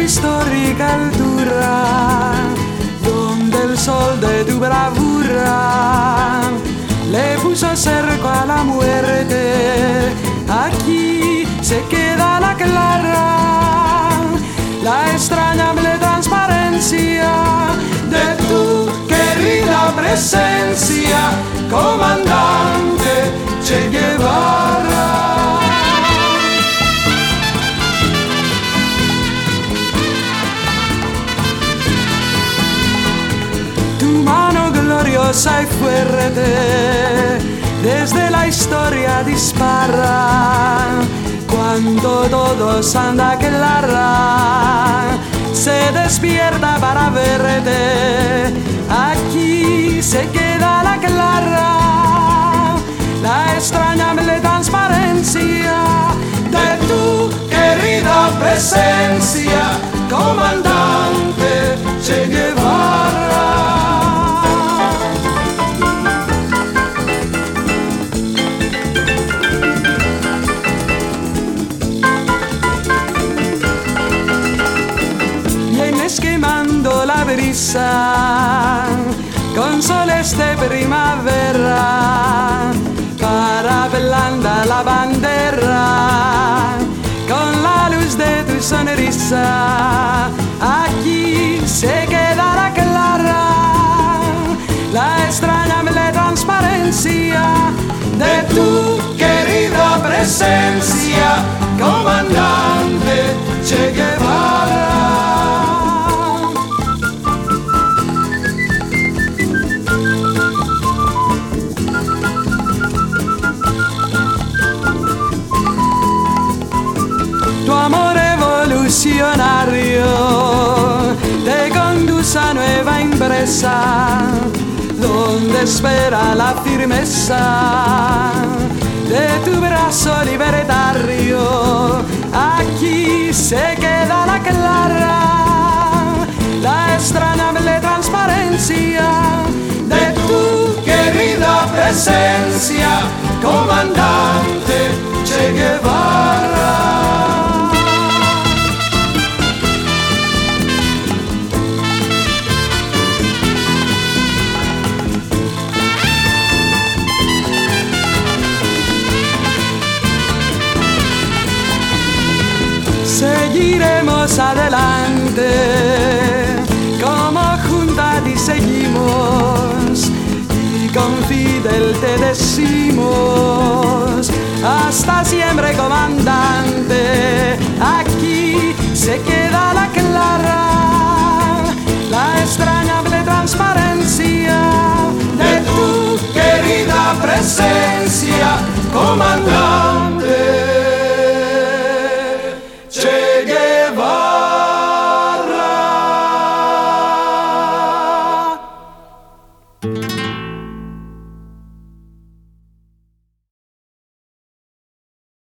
histórica altura, donde el sol de tu bravura le puso cerco a la muerte. Aquí se queda la clara, la extrañable transparencia de tu querida presencia, comandante gloriosa y fuerte desde la historia dispara. Cuando todos anda clara, se despierta para verte. Aquí se queda la clara, la extrañable transparencia de tu querida presencia, comandante con soles de primavera para blanda la bandera con la luz de tu sonrisa. Aquí se quedará clara la extrañable transparencia de tu querida presencia, comandante donde espera la firmeza de tu brazo libertario. Aquí se queda seguiremos adelante, como juntas y seguimos, y con Fidel te decimos, hasta siempre comandante,